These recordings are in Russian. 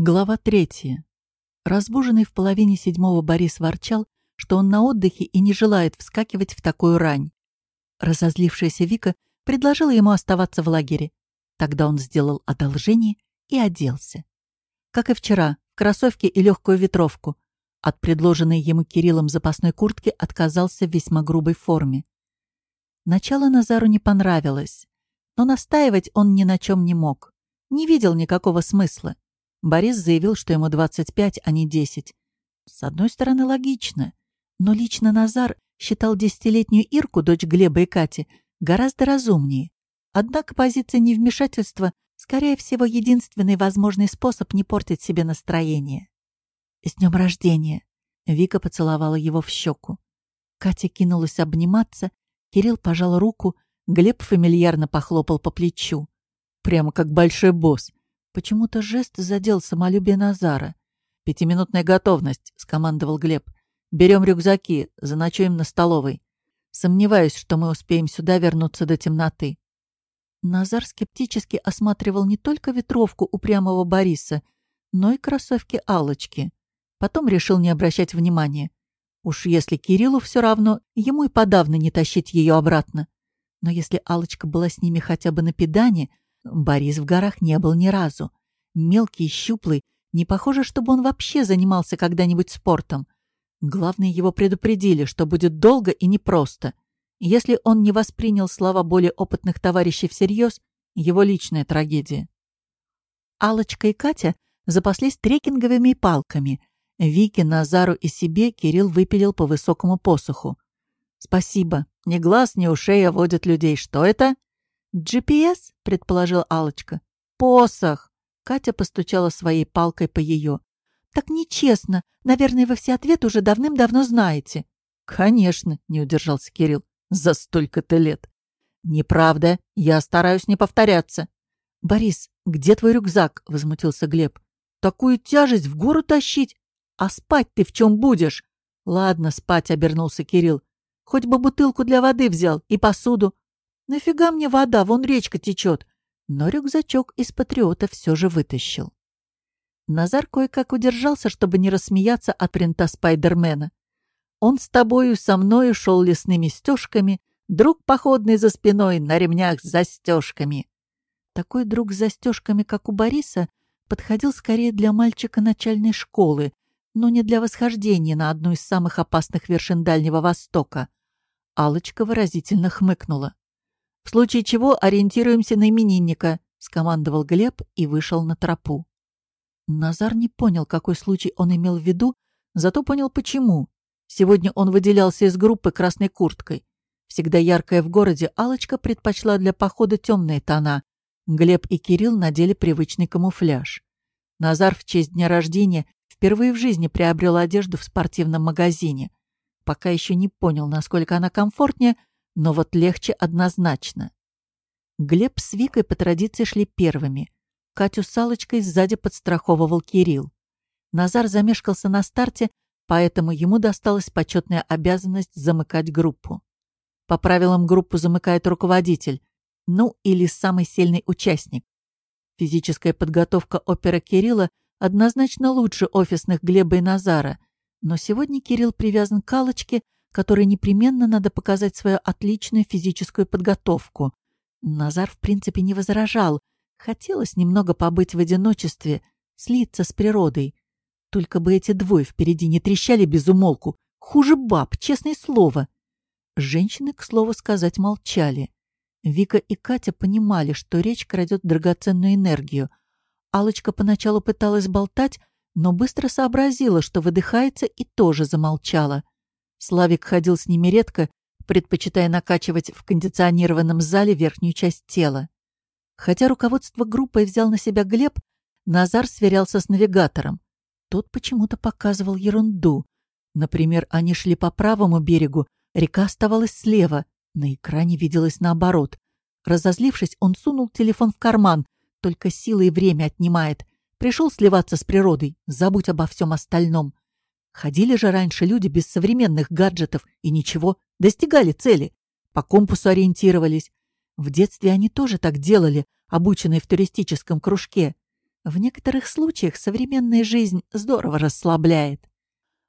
Глава третья. Разбуженный в половине седьмого Борис ворчал, что он на отдыхе и не желает вскакивать в такую рань. Разозлившаяся Вика предложила ему оставаться в лагере. Тогда он сделал одолжение и оделся. Как и вчера, кроссовки и легкую ветровку. От предложенной ему Кириллом запасной куртки отказался в весьма грубой форме. Начало Назару не понравилось, но настаивать он ни на чем не мог. Не видел никакого смысла. Борис заявил, что ему 25, а не 10. С одной стороны, логично. Но лично Назар считал десятилетнюю Ирку, дочь Глеба и Кати, гораздо разумнее. Однако позиция невмешательства, скорее всего, единственный возможный способ не портить себе настроение. «С днем рождения!» Вика поцеловала его в щеку. Катя кинулась обниматься, Кирилл пожал руку, Глеб фамильярно похлопал по плечу. Прямо как большой босс. Почему-то жест задел самолюбие Назара. «Пятиминутная готовность», — скомандовал Глеб. «Берем рюкзаки, заночуем на столовой. Сомневаюсь, что мы успеем сюда вернуться до темноты». Назар скептически осматривал не только ветровку упрямого Бориса, но и кроссовки алочки Потом решил не обращать внимания. Уж если Кириллу все равно, ему и подавно не тащить ее обратно. Но если алочка была с ними хотя бы на педане, Борис в горах не был ни разу. Мелкий щуплый, не похоже, чтобы он вообще занимался когда-нибудь спортом. Главное, его предупредили, что будет долго и непросто. Если он не воспринял слова более опытных товарищей всерьез, его личная трагедия. алочка и Катя запаслись трекинговыми палками. Вике, Назару и себе Кирилл выпилил по высокому посоху. «Спасибо. Ни глаз, ни ушей а водят людей. Что это?» «GPS?» — предположил алочка «Посох!» — Катя постучала своей палкой по ее. «Так нечестно. Наверное, вы все ответы уже давным-давно знаете». «Конечно», — не удержался Кирилл. «За столько-то лет». «Неправда. Я стараюсь не повторяться». «Борис, где твой рюкзак?» — возмутился Глеб. «Такую тяжесть в гору тащить? А спать ты в чем будешь?» «Ладно, спать», — обернулся Кирилл. «Хоть бы бутылку для воды взял и посуду. Нафига мне вода, вон речка течет. Но рюкзачок из патриота все же вытащил. Назар кое-как удержался, чтобы не рассмеяться от принта Спайдермена. Он с тобою со мною шел лесными стежками, друг походный за спиной на ремнях с застежками. Такой друг с застежками, как у Бориса, подходил скорее для мальчика начальной школы, но не для восхождения на одну из самых опасных вершин Дальнего Востока. алочка выразительно хмыкнула. В случае чего ориентируемся на именинника», — скомандовал Глеб и вышел на тропу. Назар не понял, какой случай он имел в виду, зато понял, почему. Сегодня он выделялся из группы красной курткой. Всегда яркая в городе, алочка предпочла для похода темные тона. Глеб и Кирилл надели привычный камуфляж. Назар в честь дня рождения впервые в жизни приобрел одежду в спортивном магазине. Пока еще не понял, насколько она комфортнее, но вот легче однозначно. Глеб с Викой по традиции шли первыми. Катю с Аллочкой сзади подстраховывал Кирилл. Назар замешкался на старте, поэтому ему досталась почетная обязанность замыкать группу. По правилам группу замыкает руководитель, ну или самый сильный участник. Физическая подготовка опера Кирилла однозначно лучше офисных Глеба и Назара, но сегодня Кирилл привязан к Аллочке, которой непременно надо показать свою отличную физическую подготовку. Назар, в принципе, не возражал. Хотелось немного побыть в одиночестве, слиться с природой. Только бы эти двое впереди не трещали без умолку. Хуже баб, честное слово. Женщины, к слову сказать, молчали. Вика и Катя понимали, что речь крадет драгоценную энергию. алочка поначалу пыталась болтать, но быстро сообразила, что выдыхается, и тоже замолчала. Славик ходил с ними редко, предпочитая накачивать в кондиционированном зале верхнюю часть тела. Хотя руководство группой взял на себя Глеб, Назар сверялся с навигатором. Тот почему-то показывал ерунду. Например, они шли по правому берегу, река оставалась слева, на экране виделось наоборот. Разозлившись, он сунул телефон в карман, только силы и время отнимает. Пришел сливаться с природой, забудь обо всем остальном. Ходили же раньше люди без современных гаджетов и ничего, достигали цели. По компасу ориентировались. В детстве они тоже так делали, обученные в туристическом кружке. В некоторых случаях современная жизнь здорово расслабляет.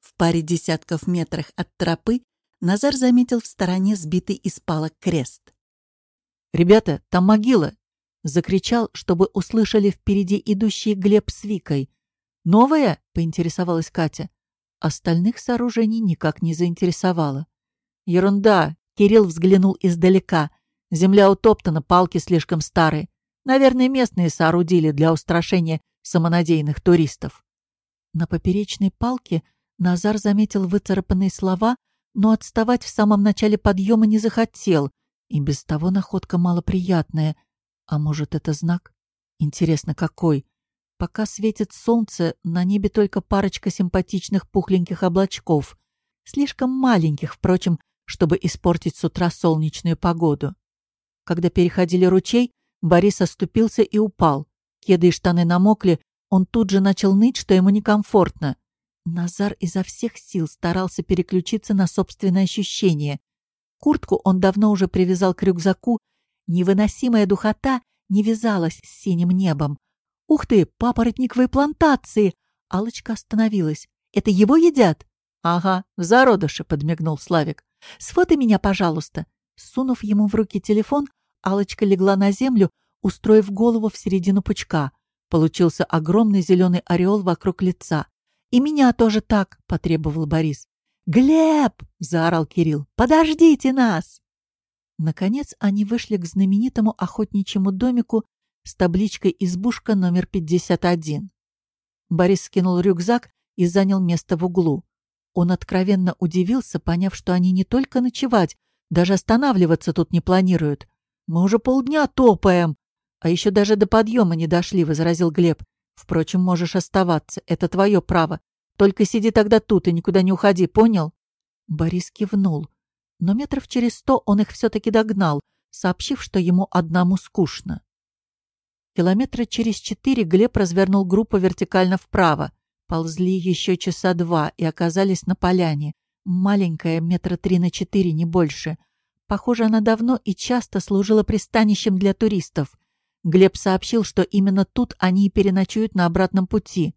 В паре десятков метрах от тропы Назар заметил в стороне сбитый из палок крест. «Ребята, там могила!» — закричал, чтобы услышали впереди идущие Глеб с Викой. «Новая?» — поинтересовалась Катя. Остальных сооружений никак не заинтересовало. «Ерунда!» — Кирилл взглянул издалека. «Земля утоптана, палки слишком старые. Наверное, местные соорудили для устрашения самонадеянных туристов». На поперечной палке Назар заметил выцарапанные слова, но отставать в самом начале подъема не захотел. И без того находка малоприятная. А может, это знак? Интересно, какой? Пока светит солнце, на небе только парочка симпатичных пухленьких облачков. Слишком маленьких, впрочем, чтобы испортить с утра солнечную погоду. Когда переходили ручей, Борис оступился и упал. Кеды и штаны намокли, он тут же начал ныть, что ему некомфортно. Назар изо всех сил старался переключиться на собственное ощущение. Куртку он давно уже привязал к рюкзаку. Невыносимая духота не вязалась с синим небом. «Ух ты, папоротниковые плантации!» алочка остановилась. «Это его едят?» «Ага, в зародыше», — подмигнул Славик. «Сфотай меня, пожалуйста». Сунув ему в руки телефон, алочка легла на землю, устроив голову в середину пучка. Получился огромный зеленый ореол вокруг лица. «И меня тоже так!» — потребовал Борис. «Глеб!» — заорал Кирилл. «Подождите нас!» Наконец они вышли к знаменитому охотничьему домику с табличкой «Избушка номер 51». Борис скинул рюкзак и занял место в углу. Он откровенно удивился, поняв, что они не только ночевать, даже останавливаться тут не планируют. «Мы уже полдня топаем!» «А еще даже до подъема не дошли», — возразил Глеб. Впрочем, можешь оставаться, это твое право. Только сиди тогда тут и никуда не уходи, понял?» Борис кивнул. Но метров через сто он их все-таки догнал, сообщив, что ему одному скучно. Километра через четыре Глеб развернул группу вертикально вправо. Ползли еще часа два и оказались на поляне. Маленькая, метра три на четыре, не больше. Похоже, она давно и часто служила пристанищем для туристов. Глеб сообщил, что именно тут они и переночуют на обратном пути.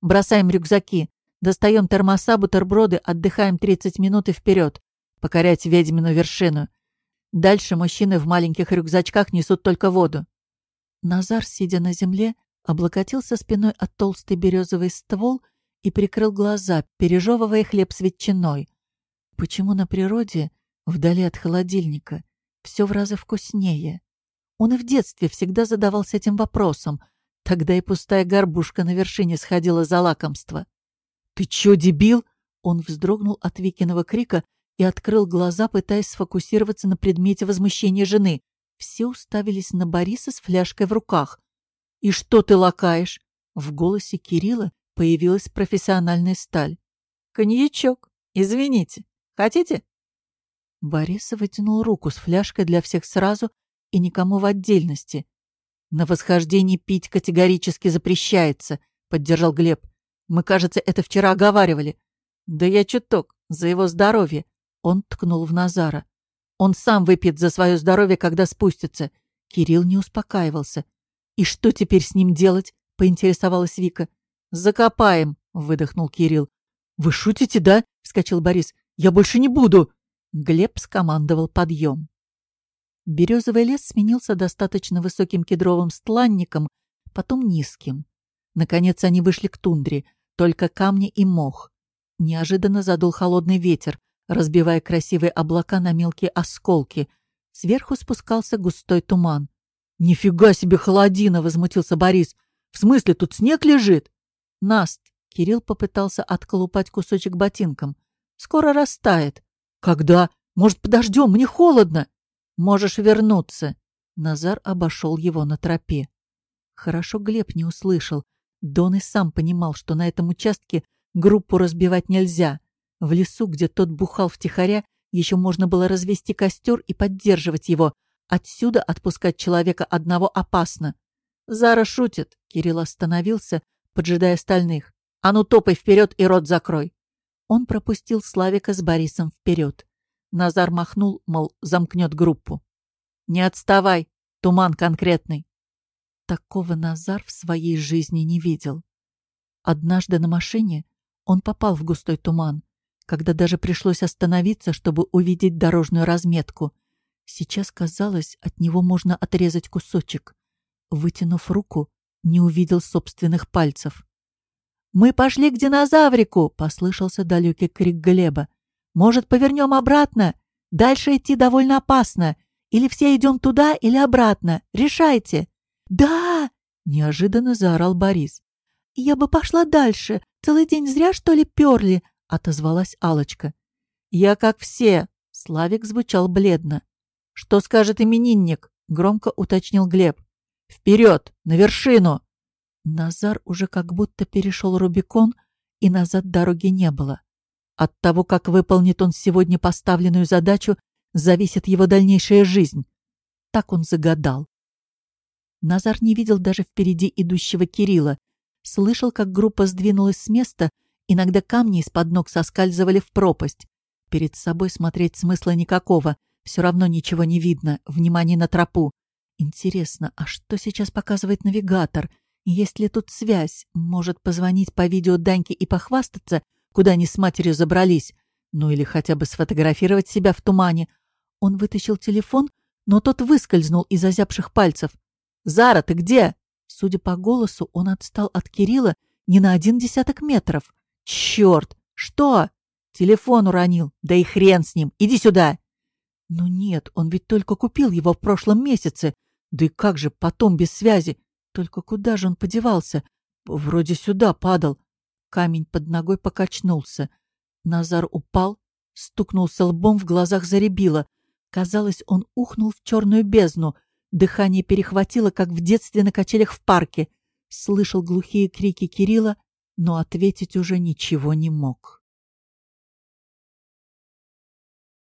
«Бросаем рюкзаки, достаем термоса, бутерброды, отдыхаем 30 минут и вперед. Покорять ведьмину вершину. Дальше мужчины в маленьких рюкзачках несут только воду». Назар, сидя на земле, облокотился спиной от толстый березовый ствол и прикрыл глаза, пережевывая хлеб с ветчиной. Почему на природе, вдали от холодильника, все в разы вкуснее? Он и в детстве всегда задавался этим вопросом. Тогда и пустая горбушка на вершине сходила за лакомство. «Ты чё, дебил?» Он вздрогнул от Викиного крика и открыл глаза, пытаясь сфокусироваться на предмете возмущения жены. Все уставились на Бориса с фляжкой в руках. «И что ты лакаешь?» В голосе Кирилла появилась профессиональная сталь. «Коньячок. Извините. Хотите?» Борис вытянул руку с фляжкой для всех сразу и никому в отдельности. «На восхождении пить категорически запрещается», — поддержал Глеб. «Мы, кажется, это вчера оговаривали». «Да я чуток, за его здоровье», — он ткнул в Назара. «Он сам выпьет за свое здоровье, когда спустится». Кирилл не успокаивался. «И что теперь с ним делать?» — поинтересовалась Вика. «Закопаем», — выдохнул Кирилл. «Вы шутите, да?» — вскочил Борис. «Я больше не буду!» Глеб скомандовал подъем. Березовый лес сменился достаточно высоким кедровым стланником, потом низким. Наконец они вышли к тундре, только камни и мох. Неожиданно задул холодный ветер, разбивая красивые облака на мелкие осколки. Сверху спускался густой туман. «Нифига себе холодина!» — возмутился Борис. «В смысле, тут снег лежит?» «Наст!» — Кирилл попытался отколупать кусочек ботинком. «Скоро растает». «Когда? Может, подождем? Мне холодно!» Можешь вернуться!» Назар обошел его на тропе. Хорошо Глеб не услышал. Дон и сам понимал, что на этом участке группу разбивать нельзя. В лесу, где тот бухал втихаря, еще можно было развести костер и поддерживать его. Отсюда отпускать человека одного опасно. «Зара шутит», — Кирилл остановился, поджидая остальных. «А ну топай вперед и рот закрой!» Он пропустил Славика с Борисом вперед. Назар махнул, мол, замкнет группу. «Не отставай, туман конкретный». Такого Назар в своей жизни не видел. Однажды на машине он попал в густой туман, когда даже пришлось остановиться, чтобы увидеть дорожную разметку. Сейчас, казалось, от него можно отрезать кусочек. Вытянув руку, не увидел собственных пальцев. «Мы пошли к динозаврику!» — послышался далекий крик Глеба. «Может, повернем обратно? Дальше идти довольно опасно. Или все идем туда, или обратно. Решайте!» «Да!» — неожиданно заорал Борис. «Я бы пошла дальше. Целый день зря, что ли, перли?» — отозвалась алочка «Я как все!» — Славик звучал бледно. «Что скажет именинник?» — громко уточнил Глеб. «Вперед! На вершину!» Назар уже как будто перешел Рубикон, и назад дороги не было. От того, как выполнит он сегодня поставленную задачу, зависит его дальнейшая жизнь. Так он загадал. Назар не видел даже впереди идущего Кирилла. Слышал, как группа сдвинулась с места, иногда камни из-под ног соскальзывали в пропасть. Перед собой смотреть смысла никакого, все равно ничего не видно, внимание на тропу. Интересно, а что сейчас показывает навигатор? Есть ли тут связь? Может позвонить по видео Даньке и похвастаться, куда они с матерью забрались? Ну или хотя бы сфотографировать себя в тумане. Он вытащил телефон, но тот выскользнул из озябших пальцев. «Зара, ты где?» Судя по голосу, он отстал от Кирилла не на один десяток метров. «Черт! Что?» «Телефон уронил. Да и хрен с ним. Иди сюда!» «Ну нет, он ведь только купил его в прошлом месяце. Да и как же потом без связи? Только куда же он подевался? Вроде сюда падал. Камень под ногой покачнулся. Назар упал, стукнулся лбом, в глазах заребило. Казалось, он ухнул в черную бездну. Дыхание перехватило, как в детстве на качелях в парке. Слышал глухие крики Кирилла, но ответить уже ничего не мог.